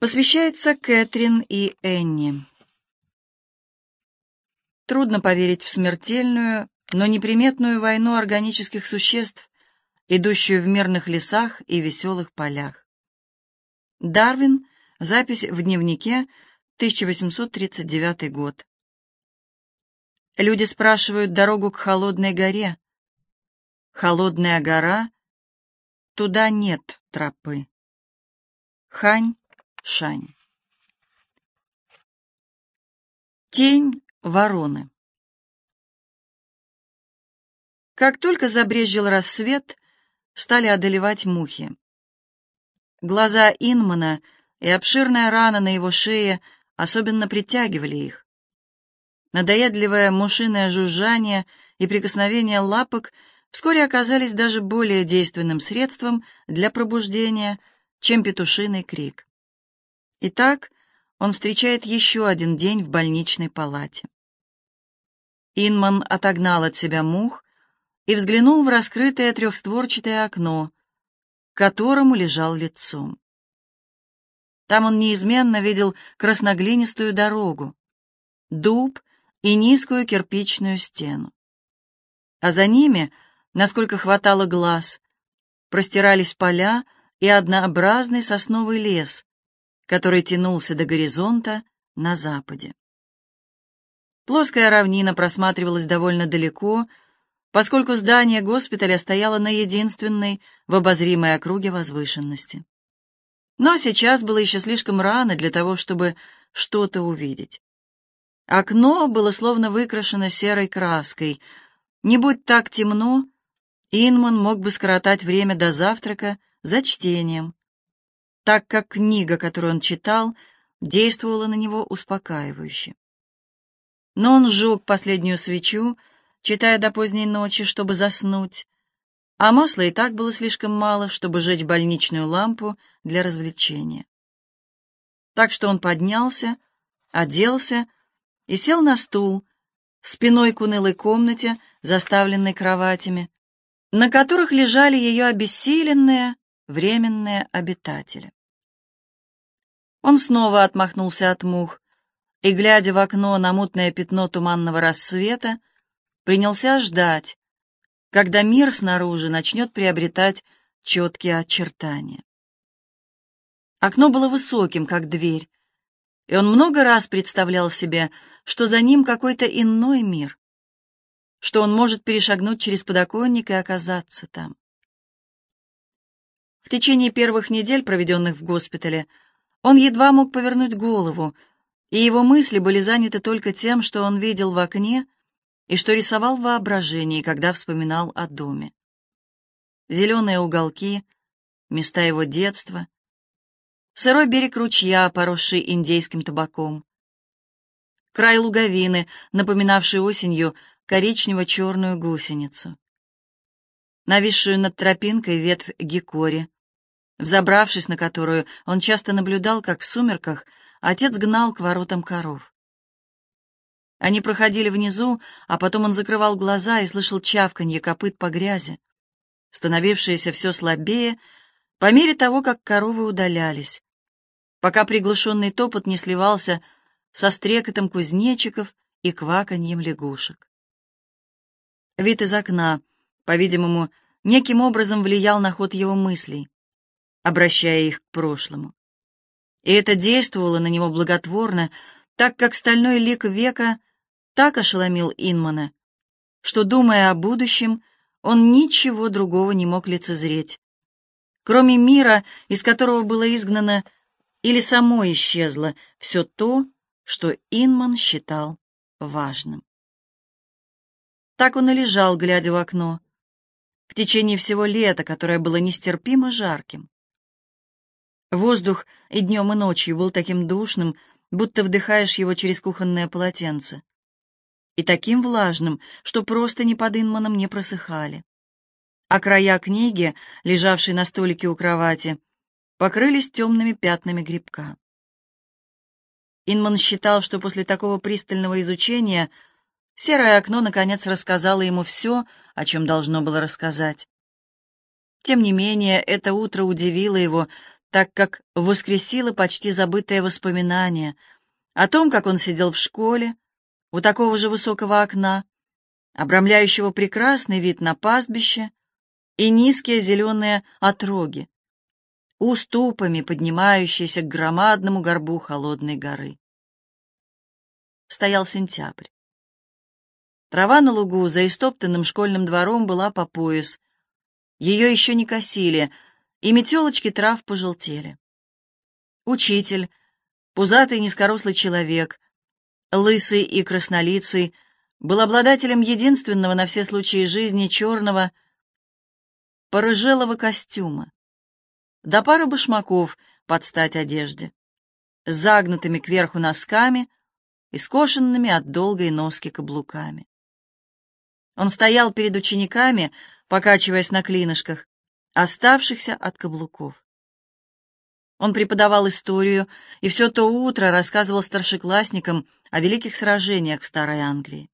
Посвящается Кэтрин и Энни. Трудно поверить в смертельную, но неприметную войну органических существ, идущую в мирных лесах и веселых полях. Дарвин. Запись в дневнике, 1839 год. Люди спрашивают дорогу к холодной горе. Холодная гора, туда нет тропы. Хань, Шань. Тень вороны. Как только забрезжил рассвет, стали одолевать мухи. Глаза Инмана и обширная рана на его шее особенно притягивали их. Надоедливое мушиное жужжание и прикосновение лапок вскоре оказались даже более действенным средством для пробуждения, чем петушиный крик. Итак, он встречает еще один день в больничной палате. Инман отогнал от себя мух и взглянул в раскрытое трехстворчатое окно, к которому лежал лицом. Там он неизменно видел красноглинистую дорогу, дуб и низкую кирпичную стену. А за ними, насколько хватало глаз, простирались поля и однообразный сосновый лес, который тянулся до горизонта на западе. Плоская равнина просматривалась довольно далеко, поскольку здание госпиталя стояло на единственной в обозримой округе возвышенности. Но сейчас было еще слишком рано для того, чтобы что-то увидеть. Окно было словно выкрашено серой краской. Не будь так темно, Инман мог бы скоротать время до завтрака за чтением, так как книга, которую он читал, действовала на него успокаивающе. Но он сжег последнюю свечу, читая до поздней ночи, чтобы заснуть, а масла и так было слишком мало, чтобы жечь больничную лампу для развлечения. Так что он поднялся, оделся и сел на стул, спиной к унылой комнате, заставленной кроватями, на которых лежали ее обессиленные, временные обитатели. Он снова отмахнулся от мух и, глядя в окно на мутное пятно туманного рассвета, принялся ждать, когда мир снаружи начнет приобретать четкие очертания. Окно было высоким, как дверь, и он много раз представлял себе, что за ним какой-то иной мир, что он может перешагнуть через подоконник и оказаться там. В течение первых недель, проведенных в госпитале, он едва мог повернуть голову, и его мысли были заняты только тем, что он видел в окне и что рисовал в воображении, когда вспоминал о доме. Зеленые уголки, места его детства, сырой берег ручья, поросший индейским табаком, край луговины, напоминавший осенью коричнево-черную гусеницу, нависшую над тропинкой ветвь гикори, взобравшись на которую, он часто наблюдал, как в сумерках отец гнал к воротам коров. Они проходили внизу, а потом он закрывал глаза и слышал чавканье копыт по грязи, становившееся все слабее по мере того, как коровы удалялись, пока приглушенный топот не сливался со стрекотом кузнечиков и кваканьем лягушек. Вид из окна, по-видимому, неким образом влиял на ход его мыслей обращая их к прошлому. И это действовало на него благотворно, так как стальной лик века так ошеломил Инмана, что, думая о будущем, он ничего другого не мог лицезреть, кроме мира, из которого было изгнано или само исчезло все то, что Инман считал важным. Так он и лежал, глядя в окно, в течение всего лета, которое было нестерпимо жарким. Воздух и днем, и ночью был таким душным, будто вдыхаешь его через кухонное полотенце. И таким влажным, что просто ни под Инманом не просыхали. А края книги, лежавшей на столике у кровати, покрылись темными пятнами грибка. Инман считал, что после такого пристального изучения серое окно наконец рассказало ему все, о чем должно было рассказать. Тем не менее, это утро удивило его, так как воскресило почти забытое воспоминание о том, как он сидел в школе у такого же высокого окна, обрамляющего прекрасный вид на пастбище и низкие зеленые отроги, уступами поднимающиеся к громадному горбу холодной горы. Стоял сентябрь. Трава на лугу за истоптанным школьным двором была по пояс. Ее еще не косили, и метелочки трав пожелтели. Учитель, пузатый низкорослый человек, лысый и краснолицый, был обладателем единственного на все случаи жизни черного порыжелого костюма, до пары башмаков под стать одежде, с загнутыми кверху носками и скошенными от долгой носки каблуками. Он стоял перед учениками, покачиваясь на клинышках, оставшихся от каблуков. Он преподавал историю и все то утро рассказывал старшеклассникам о великих сражениях в Старой Англии.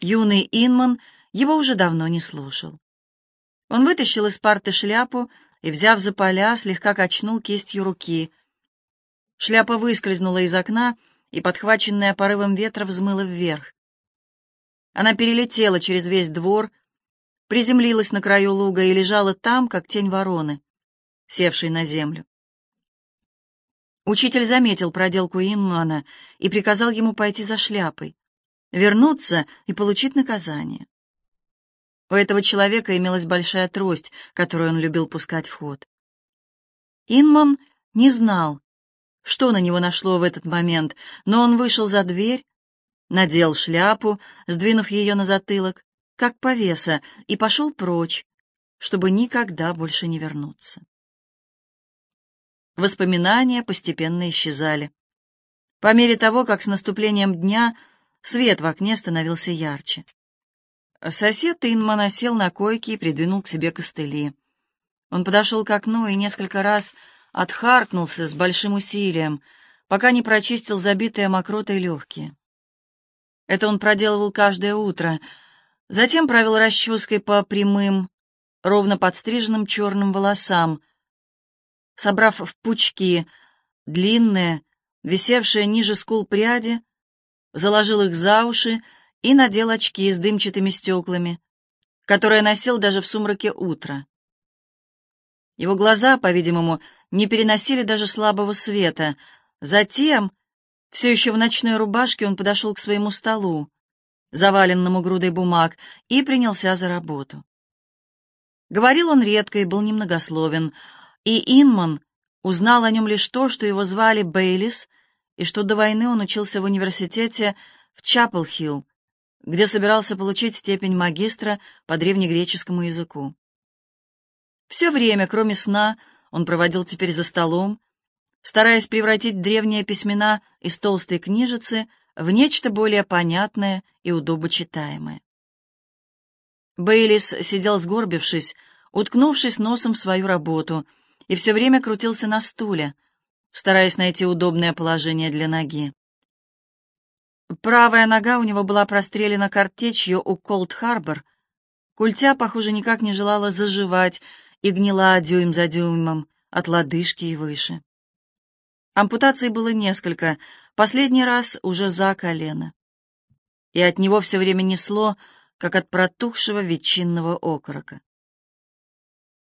Юный Инман его уже давно не слушал. Он вытащил из парты шляпу и, взяв за поля, слегка качнул кистью руки. Шляпа выскользнула из окна и, подхваченная порывом ветра, взмыла вверх. Она перелетела через весь двор, приземлилась на краю луга и лежала там, как тень вороны, севшей на землю. Учитель заметил проделку Инмана и приказал ему пойти за шляпой, вернуться и получить наказание. У этого человека имелась большая трость, которую он любил пускать в ход. Инман не знал, что на него нашло в этот момент, но он вышел за дверь, надел шляпу, сдвинув ее на затылок, как повеса, и пошел прочь, чтобы никогда больше не вернуться. Воспоминания постепенно исчезали. По мере того, как с наступлением дня свет в окне становился ярче. Сосед Инмана сел на койке и придвинул к себе костыли. Он подошел к окну и несколько раз отхаркнулся с большим усилием, пока не прочистил забитые мокротой легкие. Это он проделывал каждое утро. Затем провел расческой по прямым, ровно подстриженным черным волосам, собрав в пучки длинные, висевшие ниже скул пряди, заложил их за уши и надел очки с дымчатыми стеклами, которые носил даже в сумраке утра. Его глаза, по-видимому, не переносили даже слабого света. Затем все еще в ночной рубашке он подошел к своему столу, заваленному грудой бумаг, и принялся за работу. Говорил он редко и был немногословен, и Инман узнал о нем лишь то, что его звали Бейлис, и что до войны он учился в университете в Чапел-Хилл, где собирался получить степень магистра по древнегреческому языку. Все время, кроме сна, он проводил теперь за столом, стараясь превратить древние письмена из толстой книжицы в нечто более понятное и удобочитаемое. Бейлис сидел сгорбившись, уткнувшись носом в свою работу, и все время крутился на стуле, стараясь найти удобное положение для ноги. Правая нога у него была прострелена картечью у Колд-Харбор. Культя, похоже, никак не желала заживать и гнила дюйм за дюймом от лодыжки и выше. Ампутаций было несколько, последний раз уже за колено. И от него все время несло, как от протухшего ветчинного окорока.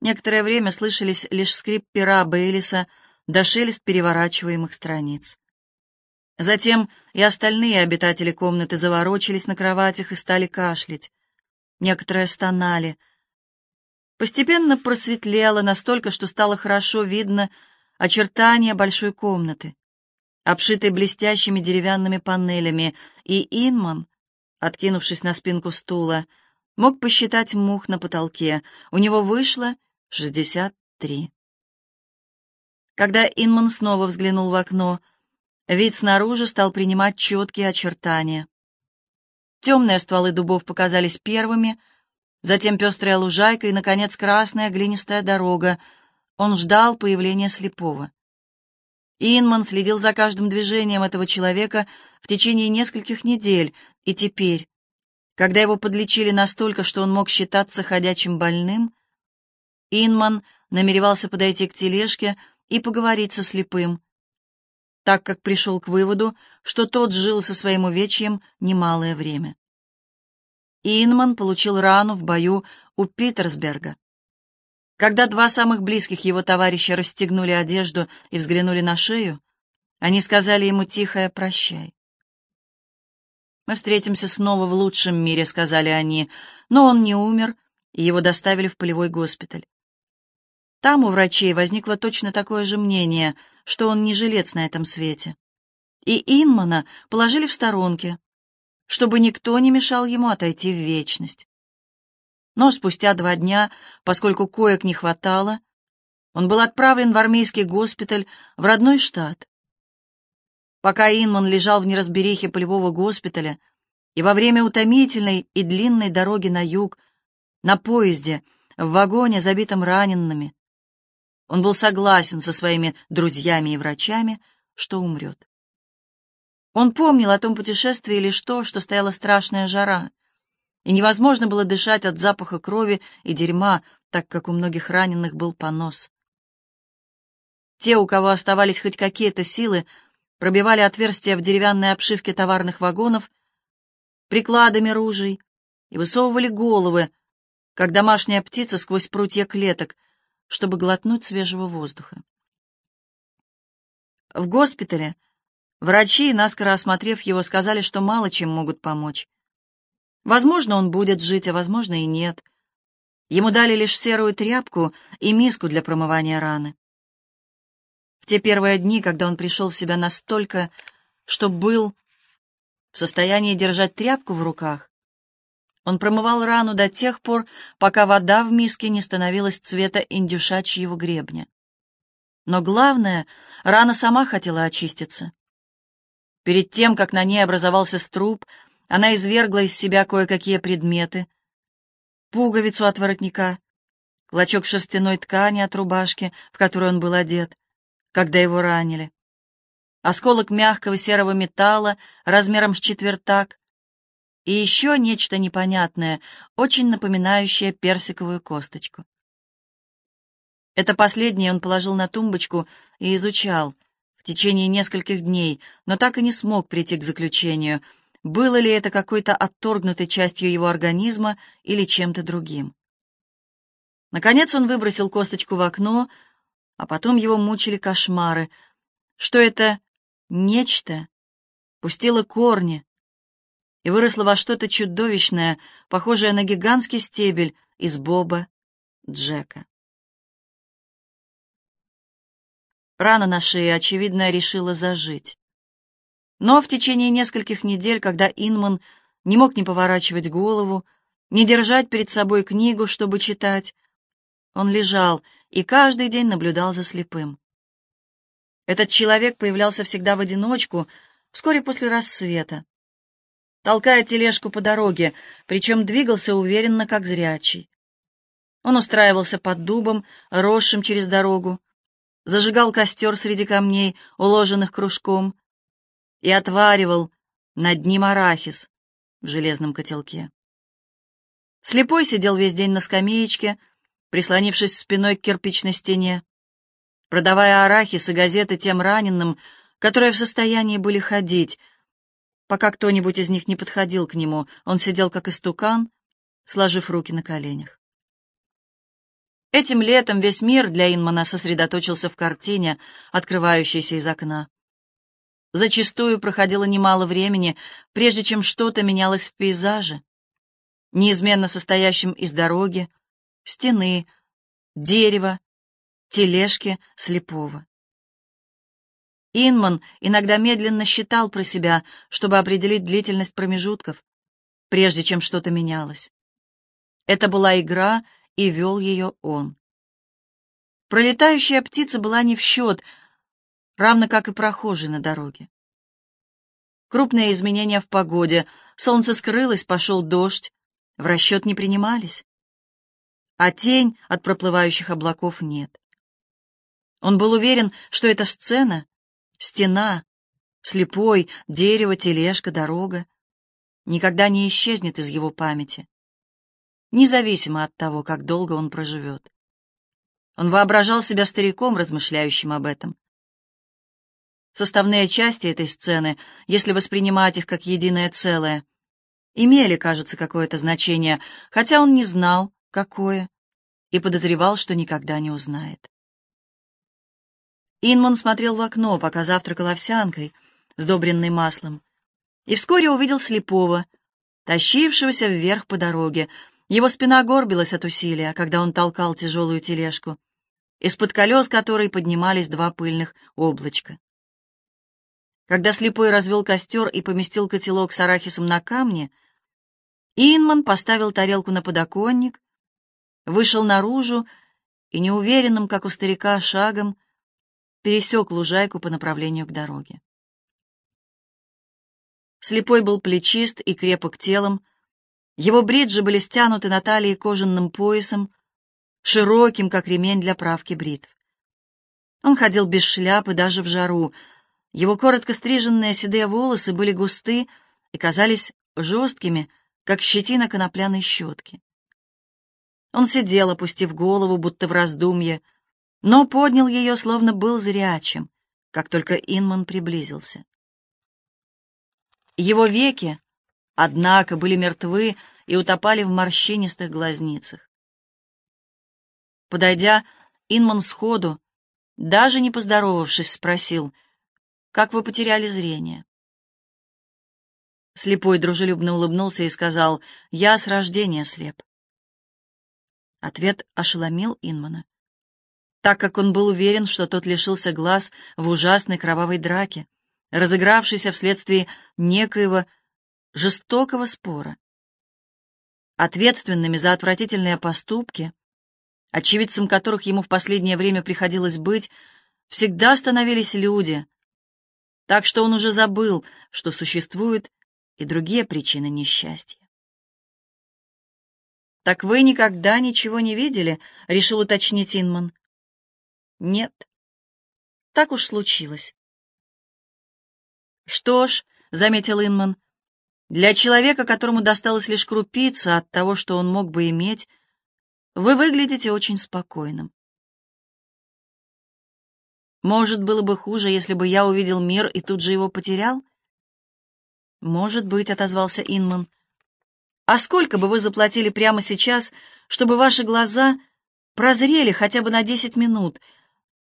Некоторое время слышались лишь скрип пера Бейлиса да шелест переворачиваемых страниц. Затем и остальные обитатели комнаты заворочились на кроватях и стали кашлять. Некоторые стонали. Постепенно просветлело настолько, что стало хорошо видно очертания большой комнаты, обшитой блестящими деревянными панелями, и Инман, откинувшись на спинку стула, мог посчитать мух на потолке. У него вышло шестьдесят три. Когда Инман снова взглянул в окно, вид снаружи стал принимать четкие очертания. Темные стволы дубов показались первыми, затем пестрая лужайка и, наконец, красная глинистая дорога, он ждал появления слепого. Инман следил за каждым движением этого человека в течение нескольких недель, и теперь, когда его подлечили настолько, что он мог считаться ходячим больным, Инман намеревался подойти к тележке и поговорить со слепым, так как пришел к выводу, что тот жил со своим увечьем немалое время. Инман получил рану в бою у Питерсберга. Когда два самых близких его товарища расстегнули одежду и взглянули на шею, они сказали ему тихое «прощай». «Мы встретимся снова в лучшем мире», — сказали они, но он не умер, и его доставили в полевой госпиталь. Там у врачей возникло точно такое же мнение, что он не жилец на этом свете. И Инмана положили в сторонке, чтобы никто не мешал ему отойти в вечность. Но спустя два дня, поскольку коек не хватало, он был отправлен в армейский госпиталь в родной штат. Пока Инман лежал в неразберихе полевого госпиталя и во время утомительной и длинной дороги на юг, на поезде, в вагоне, забитом ранеными, он был согласен со своими друзьями и врачами, что умрет. Он помнил о том путешествии лишь то, что стояла страшная жара, и невозможно было дышать от запаха крови и дерьма, так как у многих раненых был понос. Те, у кого оставались хоть какие-то силы, пробивали отверстия в деревянной обшивке товарных вагонов прикладами ружей и высовывали головы, как домашняя птица сквозь прутья клеток — чтобы глотнуть свежего воздуха. В госпитале врачи, наскоро осмотрев его, сказали, что мало чем могут помочь. Возможно, он будет жить, а возможно и нет. Ему дали лишь серую тряпку и миску для промывания раны. В те первые дни, когда он пришел в себя настолько, что был в состоянии держать тряпку в руках, он промывал рану до тех пор, пока вода в миске не становилась цвета индюшачьего гребня. Но главное, рана сама хотела очиститься. Перед тем, как на ней образовался струп, она извергла из себя кое-какие предметы. Пуговицу от воротника, клочок шерстяной ткани от рубашки, в которой он был одет, когда его ранили, осколок мягкого серого металла размером с четвертак, и еще нечто непонятное, очень напоминающее персиковую косточку. Это последнее он положил на тумбочку и изучал в течение нескольких дней, но так и не смог прийти к заключению, было ли это какой-то отторгнутой частью его организма или чем-то другим. Наконец он выбросил косточку в окно, а потом его мучили кошмары, что это нечто пустило корни, и выросла во что-то чудовищное, похожее на гигантский стебель из боба Джека. Рана на шее, очевидно, решила зажить. Но в течение нескольких недель, когда Инман не мог не поворачивать голову, не держать перед собой книгу, чтобы читать, он лежал и каждый день наблюдал за слепым. Этот человек появлялся всегда в одиночку, вскоре после рассвета толкая тележку по дороге, причем двигался уверенно, как зрячий. Он устраивался под дубом, росшим через дорогу, зажигал костер среди камней, уложенных кружком, и отваривал над ним арахис в железном котелке. Слепой сидел весь день на скамеечке, прислонившись спиной к кирпичной стене, продавая арахис и газеты тем раненым, которые в состоянии были ходить, Пока кто-нибудь из них не подходил к нему, он сидел как истукан, сложив руки на коленях. Этим летом весь мир для Инмана сосредоточился в картине, открывающейся из окна. Зачастую проходило немало времени, прежде чем что-то менялось в пейзаже, неизменно состоящем из дороги, стены, дерева, тележки, слепого. Инман иногда медленно считал про себя, чтобы определить длительность промежутков, прежде чем что-то менялось. Это была игра, и вел ее он. Пролетающая птица была не в счет, равно как и прохожий на дороге. Крупные изменения в погоде, солнце скрылось, пошел дождь, в расчет не принимались. А тень от проплывающих облаков нет. Он был уверен, что эта сцена Стена, слепой, дерево, тележка, дорога никогда не исчезнет из его памяти, независимо от того, как долго он проживет. Он воображал себя стариком, размышляющим об этом. Составные части этой сцены, если воспринимать их как единое целое, имели, кажется, какое-то значение, хотя он не знал, какое, и подозревал, что никогда не узнает. Инман смотрел в окно, пока завтракал овсянкой, сдобренной маслом, и вскоре увидел слепого, тащившегося вверх по дороге. Его спина горбилась от усилия, когда он толкал тяжелую тележку, из-под колес которой поднимались два пыльных облачка. Когда слепой развел костер и поместил котелок с арахисом на камне, Инман поставил тарелку на подоконник, вышел наружу и неуверенным, как у старика, шагом пересек лужайку по направлению к дороге. Слепой был плечист и крепок телом, его бриджи были стянуты на талии кожаным поясом, широким, как ремень для правки бритв. Он ходил без шляпы даже в жару. Его коротко стриженные седые волосы были густы и казались жесткими, как щетина конопляной щетки. Он сидел, опустив голову, будто в раздумье, но поднял ее, словно был зрячим, как только Инман приблизился. Его веки, однако, были мертвы и утопали в морщинистых глазницах. Подойдя, Инман сходу, даже не поздоровавшись, спросил, «Как вы потеряли зрение?» Слепой дружелюбно улыбнулся и сказал, «Я с рождения слеп». Ответ ошеломил Инмана, так как он был уверен, что тот лишился глаз в ужасной кровавой драке, разыгравшейся вследствие некоего жестокого спора. Ответственными за отвратительные поступки, очевидцем которых ему в последнее время приходилось быть, всегда становились люди, так что он уже забыл, что существуют и другие причины несчастья. «Так вы никогда ничего не видели?» — решил уточнить Инман. «Нет. Так уж случилось». «Что ж», — заметил Инман, — «для человека, которому досталось лишь крупица от того, что он мог бы иметь, вы выглядите очень спокойным. Может, было бы хуже, если бы я увидел мир и тут же его потерял?» «Может быть», — отозвался Инман. «А сколько бы вы заплатили прямо сейчас, чтобы ваши глаза прозрели хотя бы на десять минут?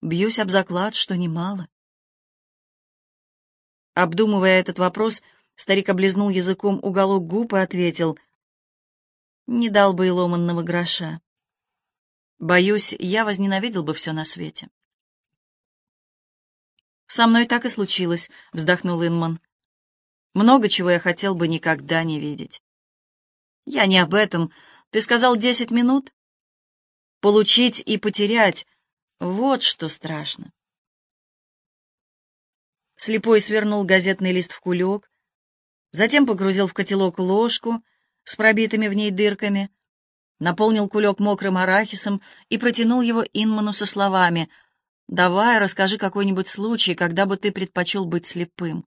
Бьюсь об заклад, что немало». Обдумывая этот вопрос, старик облизнул языком уголок губ и ответил, «Не дал бы и ломанного гроша. Боюсь, я возненавидел бы все на свете». «Со мной так и случилось», — вздохнул Инман. «Много чего я хотел бы никогда не видеть». «Я не об этом. Ты сказал десять минут?» «Получить и потерять — вот что страшно». Слепой свернул газетный лист в кулек, затем погрузил в котелок ложку с пробитыми в ней дырками, наполнил кулек мокрым арахисом и протянул его Инману со словами «Давай, расскажи какой-нибудь случай, когда бы ты предпочел быть слепым».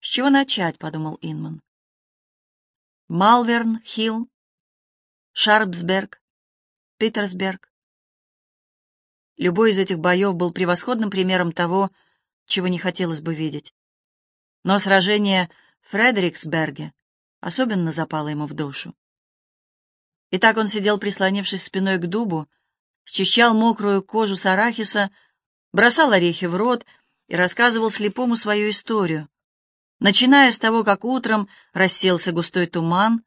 «С чего начать?» — подумал Инман. Малверн, Хилл, Шарпсберг, Питерсберг. Любой из этих боев был превосходным примером того, чего не хотелось бы видеть. Но сражение в Фредериксберге особенно запало ему в душу. И так он сидел, прислонившись спиной к дубу, счищал мокрую кожу с арахиса, бросал орехи в рот и рассказывал слепому свою историю, начиная с того, как утром расселся густой туман,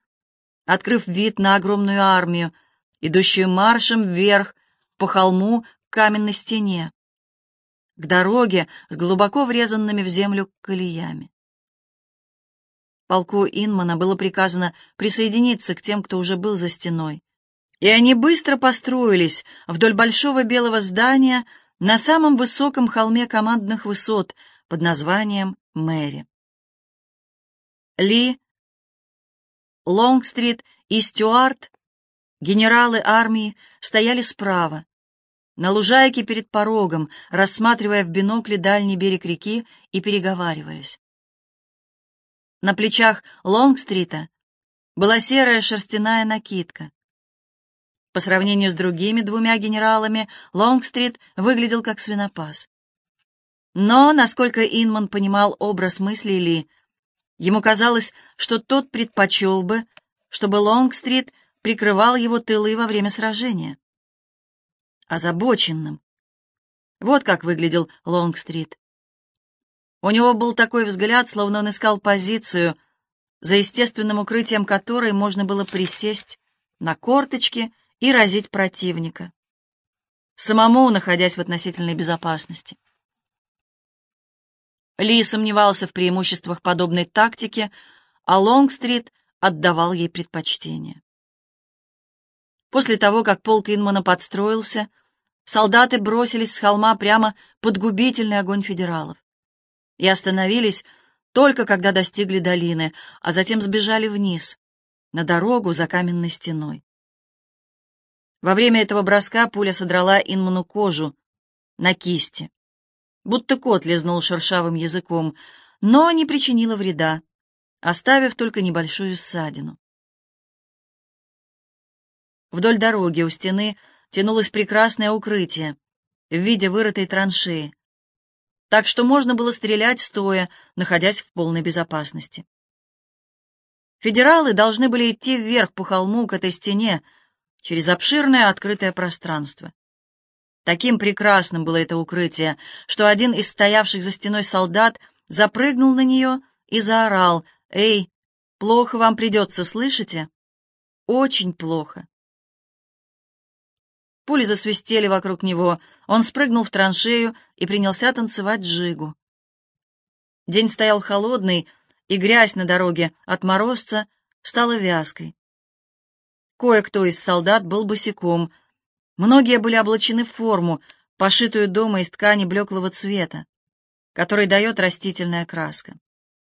открыв вид на огромную армию, идущую маршем вверх по холму каменной стене, к дороге с глубоко врезанными в землю колеями. Полку Инмана было приказано присоединиться к тем, кто уже был за стеной, и они быстро построились вдоль большого белого здания на самом высоком холме командных высот под названием Мэри. Ли, Лонгстрит и Стюарт, генералы армии, стояли справа, на лужайке перед порогом, рассматривая в бинокле дальний берег реки и переговариваясь. На плечах Лонгстрита была серая шерстяная накидка. По сравнению с другими двумя генералами, Лонгстрит выглядел как свинопас. Но, насколько Инман понимал образ мыслей Ли, ему казалось, что тот предпочел бы, чтобы Лонгстрит прикрывал его тылы во время сражения. Озабоченным. Вот как выглядел Лонгстрит. У него был такой взгляд, словно он искал позицию, за естественным укрытием которой можно было присесть на корточки и разить противника, самому находясь в относительной безопасности. Ли сомневался в преимуществах подобной тактики, а Лонгстрит отдавал ей предпочтение. После того, как полк Инмана подстроился, солдаты бросились с холма прямо под губительный огонь федералов и остановились только когда достигли долины, а затем сбежали вниз, на дорогу за каменной стеной. Во время этого броска пуля содрала Инману кожу на кисти, будто кот лизнул шершавым языком, но не причинила вреда, оставив только небольшую ссадину. Вдоль дороги у стены тянулось прекрасное укрытие в виде вырытой траншеи, так что можно было стрелять стоя, находясь в полной безопасности. Федералы должны были идти вверх по холму к этой стене, через обширное открытое пространство. Таким прекрасным было это укрытие, что один из стоявших за стеной солдат запрыгнул на нее и заорал «Эй, плохо вам придется, слышите? Очень плохо». Пули засвистели вокруг него, он спрыгнул в траншею и принялся танцевать джигу. День стоял холодный, и грязь на дороге от морозца стала вязкой. Кое-кто из солдат был босиком. Многие были облачены в форму, пошитую дома из ткани блеклого цвета, который дает растительная краска.